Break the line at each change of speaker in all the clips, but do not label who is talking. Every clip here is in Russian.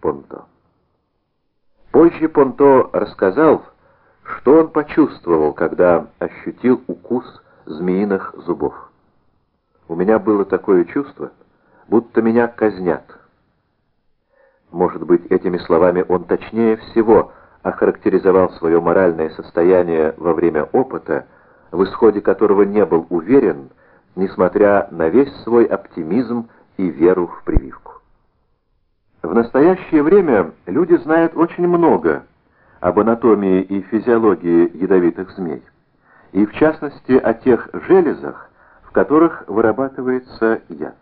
Понто. Позже Понто рассказал, что он почувствовал, когда ощутил укус змеиных зубов. У меня было такое чувство, будто меня казнят. Может быть, этими словами он точнее всего охарактеризовал свое моральное состояние во время опыта, в исходе которого не был уверен, несмотря на весь свой оптимизм и веру в прививку. В настоящее время люди знают очень много об анатомии и физиологии ядовитых змей, и в частности о тех железах, в которых вырабатывается яд.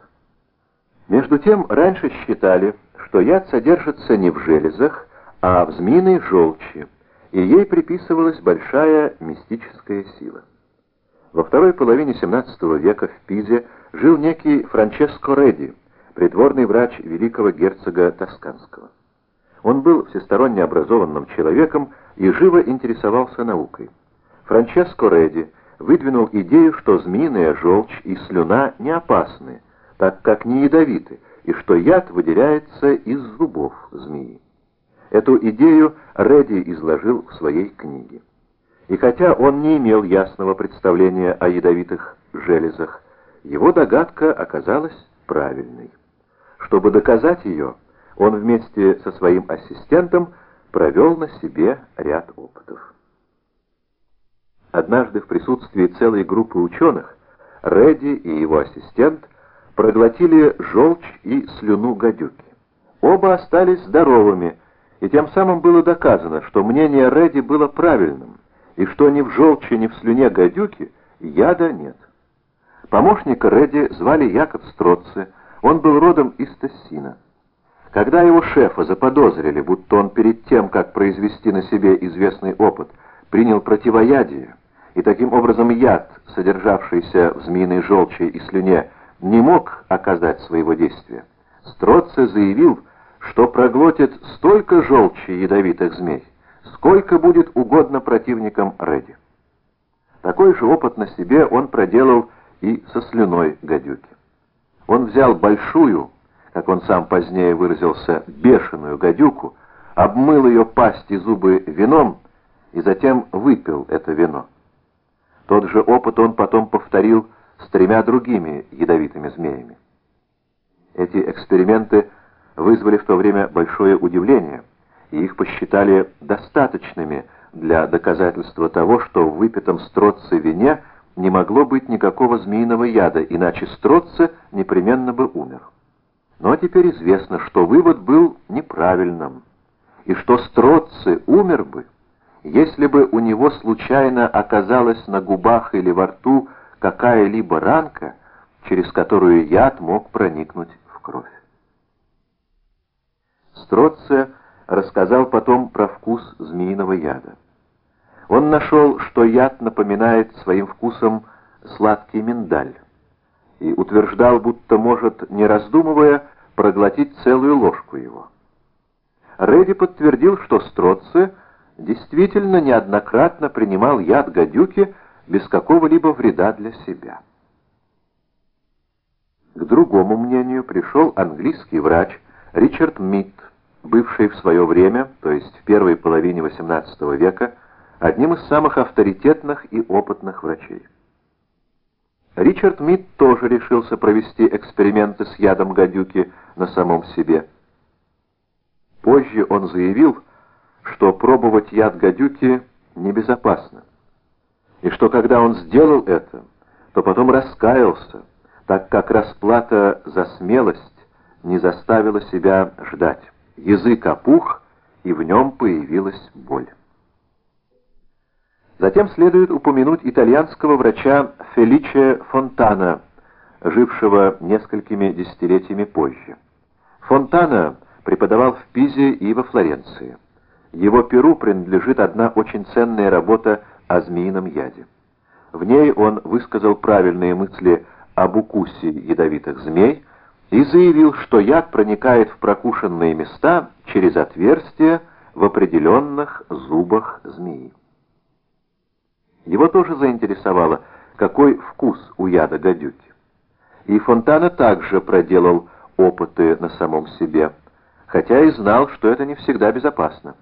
Между тем, раньше считали, что яд содержится не в железах, а в змеиной желчи, и ей приписывалась большая мистическая сила. Во второй половине XVII века в Пизе жил некий Франческо Редди, придворный врач великого герцога Тосканского. Он был всесторонне образованным человеком и живо интересовался наукой. Франческо Редди выдвинул идею, что змеиная желчь и слюна не опасны, так как не ядовиты, и что яд выделяется из зубов змеи. Эту идею Редди изложил в своей книге. И хотя он не имел ясного представления о ядовитых железах, его догадка оказалась правильной. Чтобы доказать ее, он вместе со своим ассистентом провел на себе ряд опытов. Однажды в присутствии целой группы ученых Редди и его ассистент проглотили желчь и слюну гадюки. Оба остались здоровыми, и тем самым было доказано, что мнение Редди было правильным, и что ни в желчи, ни в слюне гадюки яда нет. Помощника Редди звали Яков Строци, он был родом из Тессина. Когда его шефа заподозрили, будто он перед тем, как произвести на себе известный опыт, принял противоядие, и таким образом яд, содержавшийся в змеиной желчи и слюне, не мог оказать своего действия, Строце заявил, что проглотит столько желчи ядовитых змей, сколько будет угодно противникам Редди. Такой же опыт на себе он проделал и со слюной гадюки. Он взял большую, как он сам позднее выразился, бешеную гадюку, обмыл ее пасть и зубы вином и затем выпил это вино. Тот же опыт он потом повторил с тремя другими ядовитыми змеями. Эти эксперименты вызвали в то время большое удивление, и их посчитали достаточными для доказательства того, что в выпитом строце вине – не могло быть никакого змеиного яда, иначе Строцце непременно бы умер. Но теперь известно, что вывод был неправильным, и что Строцце умер бы, если бы у него случайно оказалась на губах или во рту какая-либо ранка, через которую яд мог проникнуть в кровь. Строцце рассказал потом про вкус змеиного яда. Он нашел, что яд напоминает своим вкусом сладкий миндаль, и утверждал, будто может, не раздумывая, проглотить целую ложку его. Редди подтвердил, что Строци действительно неоднократно принимал яд гадюки без какого-либо вреда для себя. К другому мнению пришел английский врач Ричард Митт, бывший в свое время, то есть в первой половине XVIII века, одним из самых авторитетных и опытных врачей. Ричард Мид тоже решился провести эксперименты с ядом гадюки на самом себе. Позже он заявил, что пробовать яд гадюки небезопасно, и что когда он сделал это, то потом раскаялся, так как расплата за смелость не заставила себя ждать. Язык опух, и в нем появилась боль. Затем следует упомянуть итальянского врача Феличе Фонтана, жившего несколькими десятилетиями позже. Фонтана преподавал в Пизе и во Флоренции. Его перу принадлежит одна очень ценная работа о змеином яде. В ней он высказал правильные мысли об укусе ядовитых змей и заявил, что яд проникает в прокушенные места через отверстия в определенных зубах змеи. Его тоже заинтересовало, какой вкус у яда гадюки. И Фонтана также проделал опыты на самом себе, хотя и знал, что это не всегда безопасно.